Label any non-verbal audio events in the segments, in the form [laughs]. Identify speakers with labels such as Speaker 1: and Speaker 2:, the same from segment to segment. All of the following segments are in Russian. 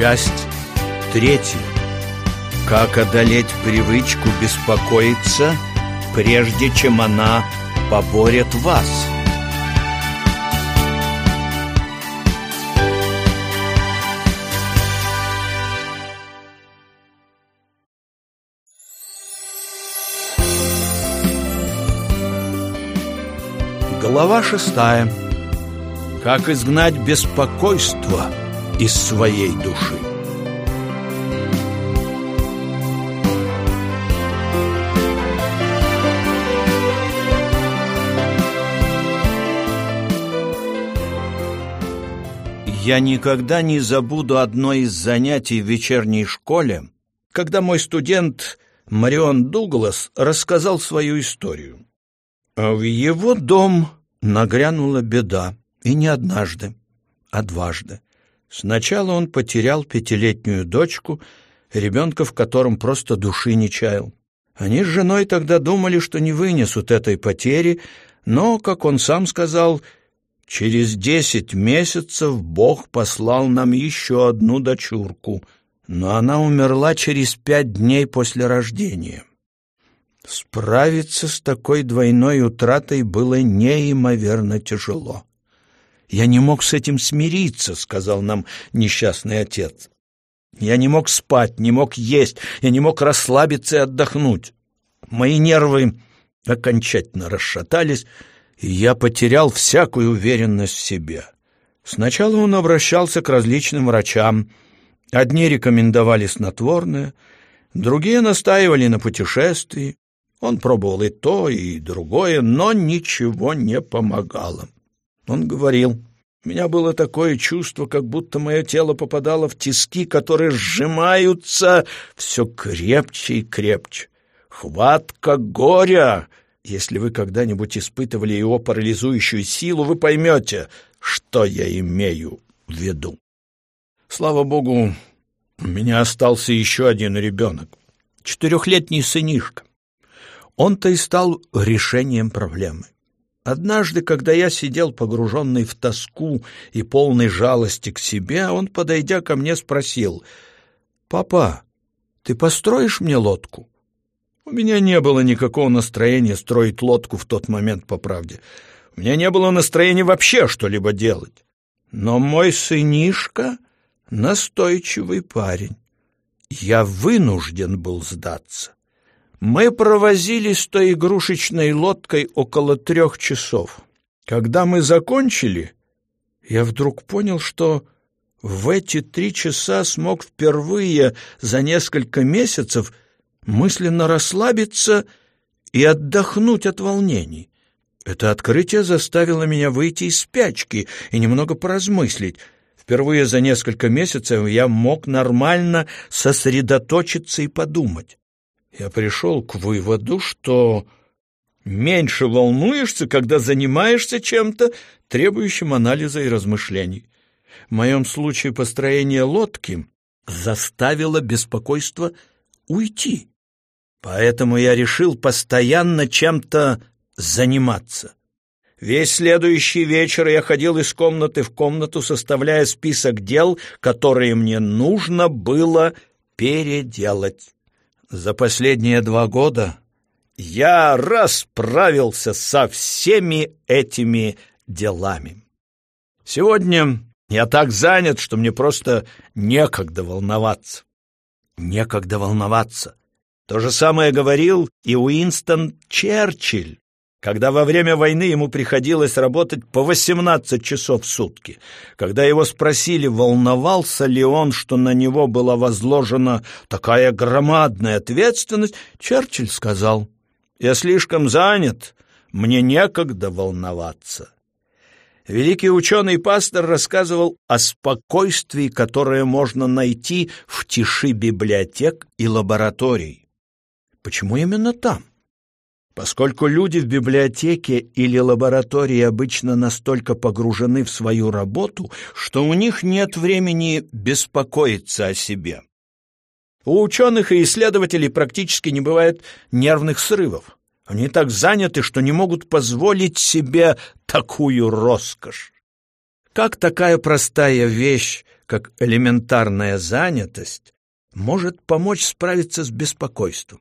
Speaker 1: Часть третья. Как одолеть привычку беспокоиться, прежде чем она поборет вас? Глава шестая. Как изгнать беспокойство из своей души. Я никогда не забуду одно из занятий в вечерней школе, когда мой студент Марион Дуглас рассказал свою историю. В его дом нагрянула беда, и не однажды, а дважды. Сначала он потерял пятилетнюю дочку, ребенка в котором просто души не чаял. Они с женой тогда думали, что не вынесут этой потери, но, как он сам сказал, через десять месяцев Бог послал нам еще одну дочурку, но она умерла через пять дней после рождения. Справиться с такой двойной утратой было неимоверно тяжело. «Я не мог с этим смириться», — сказал нам несчастный отец. «Я не мог спать, не мог есть, я не мог расслабиться и отдохнуть. Мои нервы окончательно расшатались, и я потерял всякую уверенность в себе. Сначала он обращался к различным врачам. Одни рекомендовали снотворное, другие настаивали на путешествии. Он пробовал и то, и другое, но ничего не помогало. Он говорил, «У меня было такое чувство, как будто мое тело попадало в тиски, которые сжимаются все крепче и крепче. Хватка горя! Если вы когда-нибудь испытывали его парализующую силу, вы поймете, что я имею в виду. Слава богу, у меня остался еще один ребенок, четырехлетний сынишка. Он-то и стал решением проблемы. Однажды, когда я сидел погруженный в тоску и полной жалости к себе, он, подойдя ко мне, спросил, «Папа, ты построишь мне лодку?» У меня не было никакого настроения строить лодку в тот момент, по правде. У меня не было настроения вообще что-либо делать. Но мой сынишка — настойчивый парень. Я вынужден был сдаться. Мы провозились с той игрушечной лодкой около трех часов. Когда мы закончили, я вдруг понял, что в эти три часа смог впервые за несколько месяцев мысленно расслабиться и отдохнуть от волнений. Это открытие заставило меня выйти из спячки и немного поразмыслить. Впервые за несколько месяцев я мог нормально сосредоточиться и подумать я пришел к выводу, что меньше волнуешься, когда занимаешься чем-то, требующим анализа и размышлений. В моем случае построение лодки заставило беспокойство уйти. Поэтому я решил постоянно чем-то заниматься. Весь следующий вечер я ходил из комнаты в комнату, составляя список дел, которые мне нужно было переделать. За последние два года я расправился со всеми этими делами. Сегодня я так занят, что мне просто некогда волноваться. Некогда волноваться. То же самое говорил и Уинстон Черчилль когда во время войны ему приходилось работать по 18 часов в сутки. Когда его спросили, волновался ли он, что на него была возложена такая громадная ответственность, Черчилль сказал, «Я слишком занят, мне некогда волноваться». Великий ученый-пастор рассказывал о спокойствии, которое можно найти в тиши библиотек и лабораторий. Почему именно там? Поскольку люди в библиотеке или лаборатории обычно настолько погружены в свою работу, что у них нет времени беспокоиться о себе. У ученых и исследователей практически не бывает нервных срывов. Они так заняты, что не могут позволить себе такую роскошь. Как такая простая вещь, как элементарная занятость, может помочь справиться с беспокойством.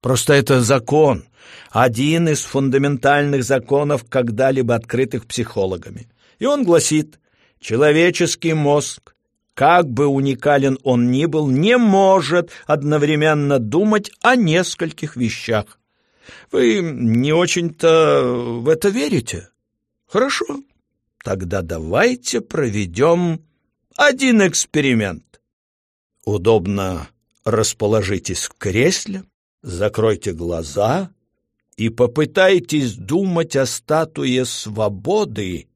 Speaker 1: Просто это закон, один из фундаментальных законов, когда-либо открытых психологами. И он гласит, человеческий мозг, как бы уникален он ни был, не может одновременно думать о нескольких вещах. Вы не очень-то в это верите? Хорошо, тогда давайте проведем один эксперимент. Удобно расположитесь в кресле, закройте глаза и попытайтесь думать о статуе свободы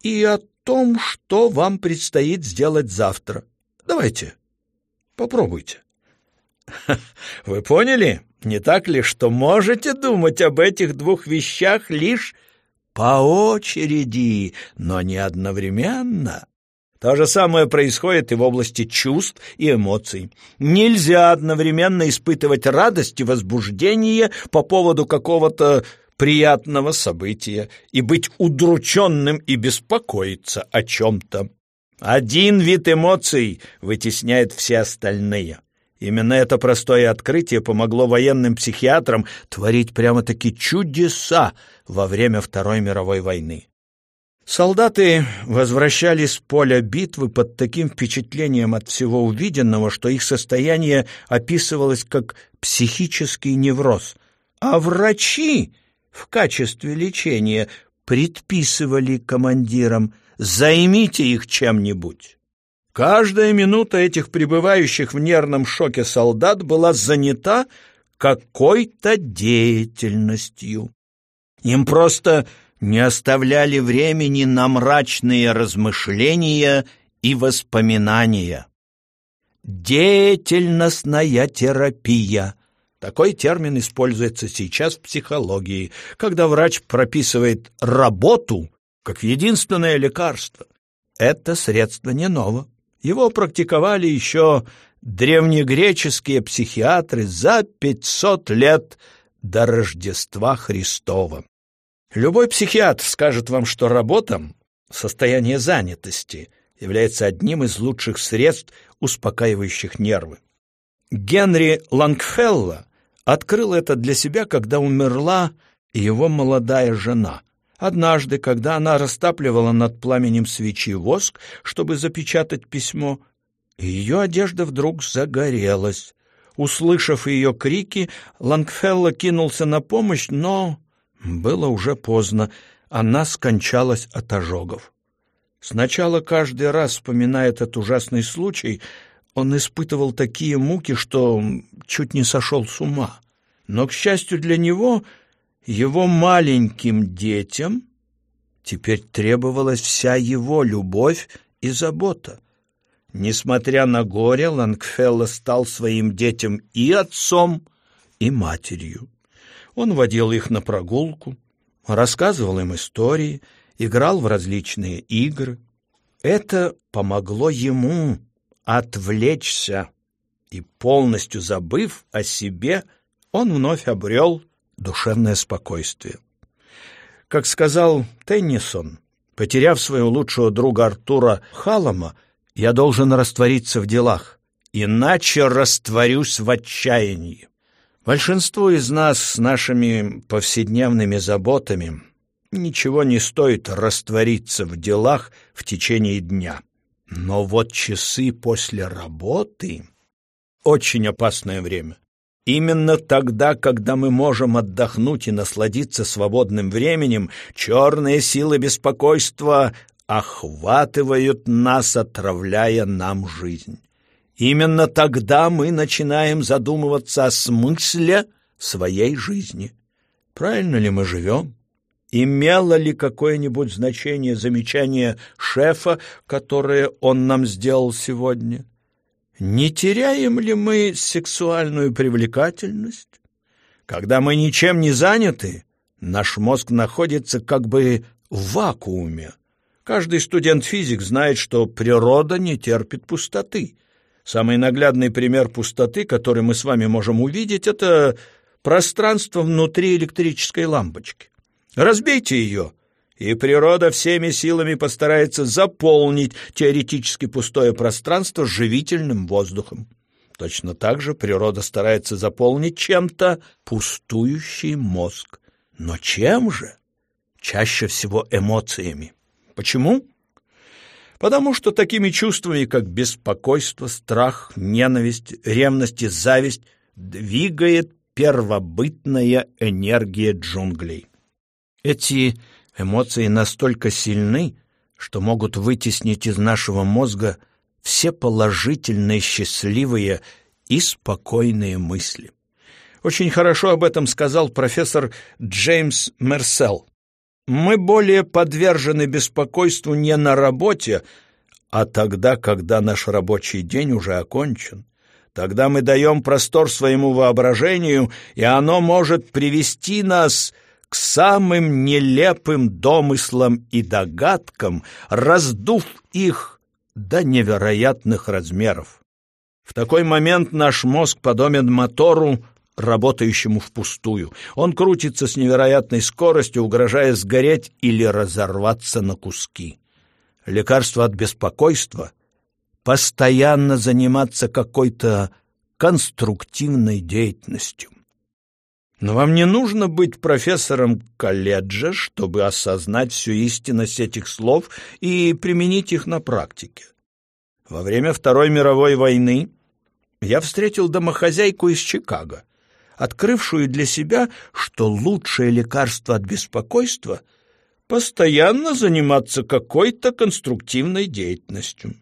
Speaker 1: и о том, что вам предстоит сделать завтра. Давайте, попробуйте. [laughs] Вы поняли, не так ли, что можете думать об этих двух вещах лишь по очереди, но не одновременно? То же самое происходит и в области чувств и эмоций. Нельзя одновременно испытывать радость и возбуждение по поводу какого-то приятного события и быть удрученным и беспокоиться о чем-то. Один вид эмоций вытесняет все остальные. Именно это простое открытие помогло военным психиатрам творить прямо-таки чудеса во время Второй мировой войны. Солдаты возвращались с поля битвы под таким впечатлением от всего увиденного, что их состояние описывалось как психический невроз, а врачи в качестве лечения предписывали командирам «займите их чем-нибудь». Каждая минута этих пребывающих в нервном шоке солдат была занята какой-то деятельностью. Им просто не оставляли времени на мрачные размышления и воспоминания. Деятельностная терапия. Такой термин используется сейчас в психологии, когда врач прописывает работу как единственное лекарство. Это средство не ново. Его практиковали еще древнегреческие психиатры за 500 лет до Рождества Христова. Любой психиатр скажет вам, что работа, состояние занятости, является одним из лучших средств, успокаивающих нервы. Генри Лангфелло открыл это для себя, когда умерла его молодая жена. Однажды, когда она растапливала над пламенем свечи воск, чтобы запечатать письмо, ее одежда вдруг загорелась. Услышав ее крики, Лангфелло кинулся на помощь, но было уже поздно, она скончалась от ожогов. Сначала каждый раз, вспоминая этот ужасный случай, он испытывал такие муки, что чуть не сошел с ума. Но, к счастью для него, его маленьким детям теперь требовалась вся его любовь и забота. Несмотря на горе, Лангфелло стал своим детям и отцом, и матерью. Он водил их на прогулку, рассказывал им истории, играл в различные игры. Это помогло ему отвлечься, и полностью забыв о себе, он вновь обрел душевное спокойствие. Как сказал Теннисон, потеряв своего лучшего друга Артура Халама, я должен раствориться в делах, иначе растворюсь в отчаянии. Большинству из нас с нашими повседневными заботами ничего не стоит раствориться в делах в течение дня. Но вот часы после работы — очень опасное время. Именно тогда, когда мы можем отдохнуть и насладиться свободным временем, черные силы беспокойства охватывают нас, отравляя нам жизнь. Именно тогда мы начинаем задумываться о смысле своей жизни. Правильно ли мы живем? Имело ли какое-нибудь значение замечание шефа, которое он нам сделал сегодня? Не теряем ли мы сексуальную привлекательность? Когда мы ничем не заняты, наш мозг находится как бы в вакууме. Каждый студент-физик знает, что природа не терпит пустоты. Самый наглядный пример пустоты, который мы с вами можем увидеть, это пространство внутри электрической лампочки. Разбейте ее, и природа всеми силами постарается заполнить теоретически пустое пространство живительным воздухом. Точно так же природа старается заполнить чем-то пустующий мозг. Но чем же? Чаще всего эмоциями. Почему? Потому что такими чувствами, как беспокойство, страх, ненависть, ревность и зависть, двигает первобытная энергия джунглей. Эти эмоции настолько сильны, что могут вытеснить из нашего мозга все положительные, счастливые и спокойные мысли. Очень хорошо об этом сказал профессор Джеймс Мерсел. Мы более подвержены беспокойству не на работе, а тогда, когда наш рабочий день уже окончен. Тогда мы даем простор своему воображению, и оно может привести нас к самым нелепым домыслам и догадкам, раздув их до невероятных размеров. В такой момент наш мозг подобен мотору, работающему впустую. Он крутится с невероятной скоростью, угрожая сгореть или разорваться на куски. Лекарство от беспокойства — постоянно заниматься какой-то конструктивной деятельностью. Но вам не нужно быть профессором колледжа, чтобы осознать всю истинность этих слов и применить их на практике. Во время Второй мировой войны я встретил домохозяйку из Чикаго — открывшую для себя, что лучшее лекарство от беспокойства — постоянно заниматься какой-то конструктивной деятельностью.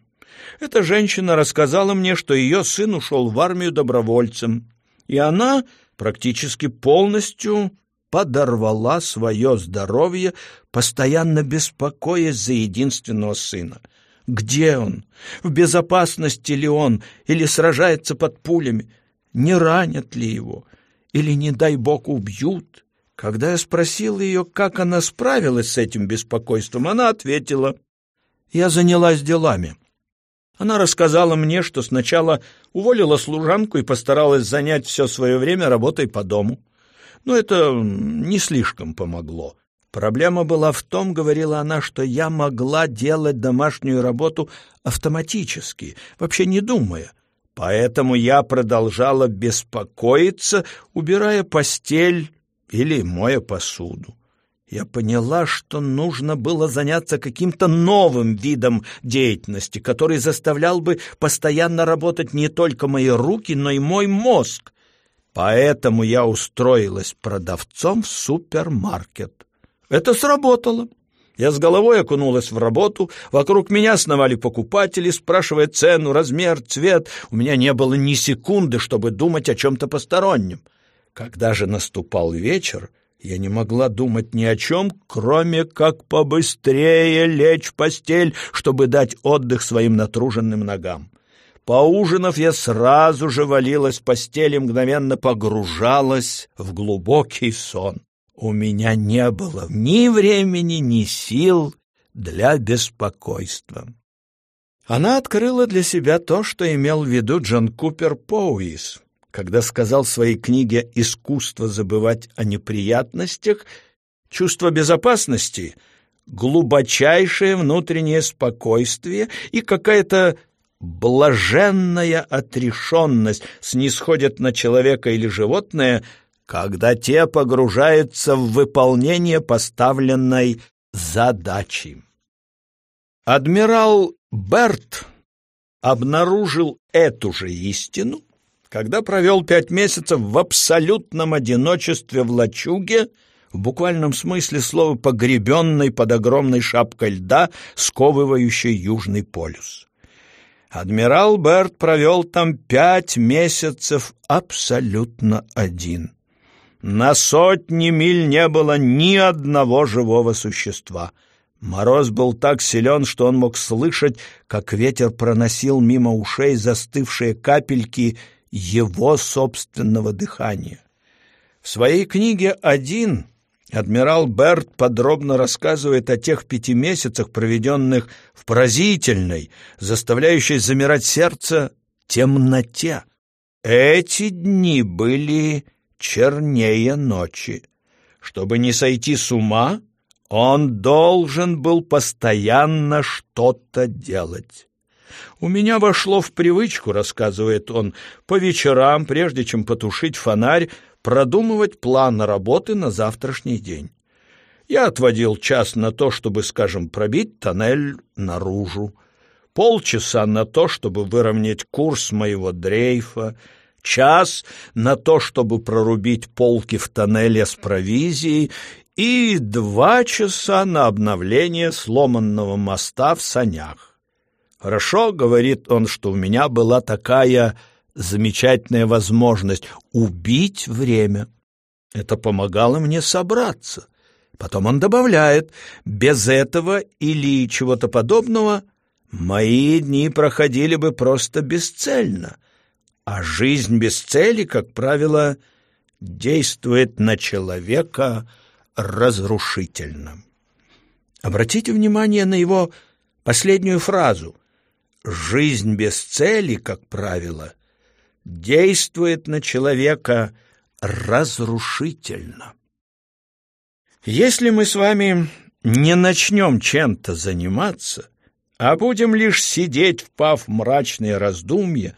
Speaker 1: Эта женщина рассказала мне, что ее сын ушел в армию добровольцем, и она практически полностью подорвала свое здоровье, постоянно беспокоясь за единственного сына. Где он? В безопасности ли он? Или сражается под пулями? Не ранят ли его? Или, не дай бог, убьют. Когда я спросил ее, как она справилась с этим беспокойством, она ответила, «Я занялась делами». Она рассказала мне, что сначала уволила служанку и постаралась занять все свое время работой по дому. Но это не слишком помогло. Проблема была в том, говорила она, что я могла делать домашнюю работу автоматически, вообще не думая — Поэтому я продолжала беспокоиться, убирая постель или моя посуду. Я поняла, что нужно было заняться каким-то новым видом деятельности, который заставлял бы постоянно работать не только мои руки, но и мой мозг. Поэтому я устроилась продавцом в супермаркет. Это сработало. Я с головой окунулась в работу, вокруг меня сновали покупатели, спрашивая цену, размер, цвет. У меня не было ни секунды, чтобы думать о чем-то постороннем. Когда же наступал вечер, я не могла думать ни о чем, кроме как побыстрее лечь в постель, чтобы дать отдых своим натруженным ногам. Поужинав, я сразу же валилась в постель и мгновенно погружалась в глубокий сон. У меня не было ни времени, ни сил для беспокойства. Она открыла для себя то, что имел в виду Джон Купер Поуис, когда сказал в своей книге «Искусство забывать о неприятностях», чувство безопасности, глубочайшее внутреннее спокойствие и какая-то блаженная отрешенность снисходят на человека или животное – когда те погружаются в выполнение поставленной задачи. Адмирал Берт обнаружил эту же истину, когда провел пять месяцев в абсолютном одиночестве в лачуге, в буквальном смысле слова погребенной под огромной шапкой льда, сковывающей Южный полюс. Адмирал Берт провел там пять месяцев абсолютно один. На сотни миль не было ни одного живого существа. Мороз был так силен, что он мог слышать, как ветер проносил мимо ушей застывшие капельки его собственного дыхания. В своей книге «Один» адмирал Берт подробно рассказывает о тех пяти месяцах, проведенных в поразительной, заставляющей замирать сердце, темноте. Эти дни были чернее ночи. Чтобы не сойти с ума, Он должен был постоянно что-то делать. У меня вошло в привычку, рассказывает он, по вечерам, прежде чем потушить фонарь, продумывать план работы на завтрашний день. Я отводил час на то, чтобы, скажем, пробить тоннель наружу, полчаса на то, чтобы выровнять курс моего дрейфа, час на то, чтобы прорубить полки в тоннеле с провизией и два часа на обновление сломанного моста в санях. Хорошо, говорит он, что у меня была такая замечательная возможность убить время. Это помогало мне собраться. Потом он добавляет, без этого или чего-то подобного мои дни проходили бы просто бесцельно. А жизнь без цели, как правило, действует на человека разрушительно. Обратите внимание на его последнюю фразу. Жизнь без цели, как правило, действует на человека разрушительно. Если мы с вами не начнем чем-то заниматься, а будем лишь сидеть, впав в мрачные раздумья,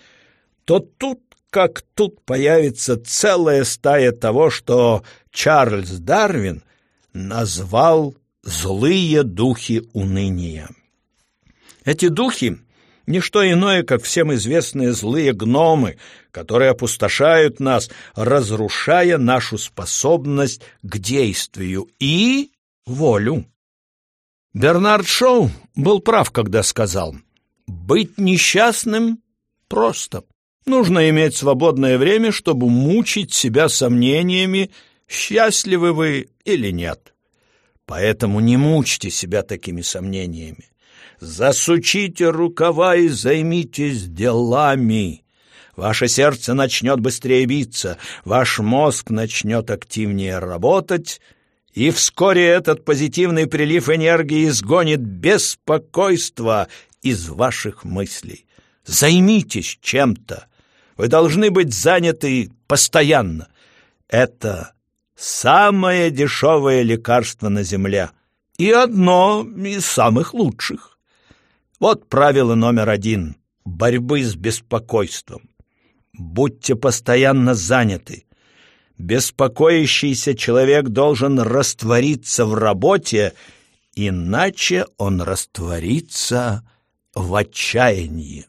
Speaker 1: то тут как тут появится целая стая того, что Чарльз Дарвин назвал «злые духи уныния». Эти духи — не что иное, как всем известные злые гномы, которые опустошают нас, разрушая нашу способность к действию и волю. Бернард Шоу был прав, когда сказал, «Быть несчастным просто». Нужно иметь свободное время, чтобы мучить себя сомнениями, счастливы вы или нет. Поэтому не мучьте себя такими сомнениями. Засучите рукава и займитесь делами. Ваше сердце начнет быстрее биться, ваш мозг начнет активнее работать, и вскоре этот позитивный прилив энергии изгонит беспокойство из ваших мыслей. Займитесь чем-то, вы должны быть заняты постоянно. Это самое дешевое лекарство на земле и одно из самых лучших. Вот правило номер один борьбы с беспокойством. Будьте постоянно заняты. Беспокоящийся человек должен раствориться в работе, иначе он растворится в отчаянии.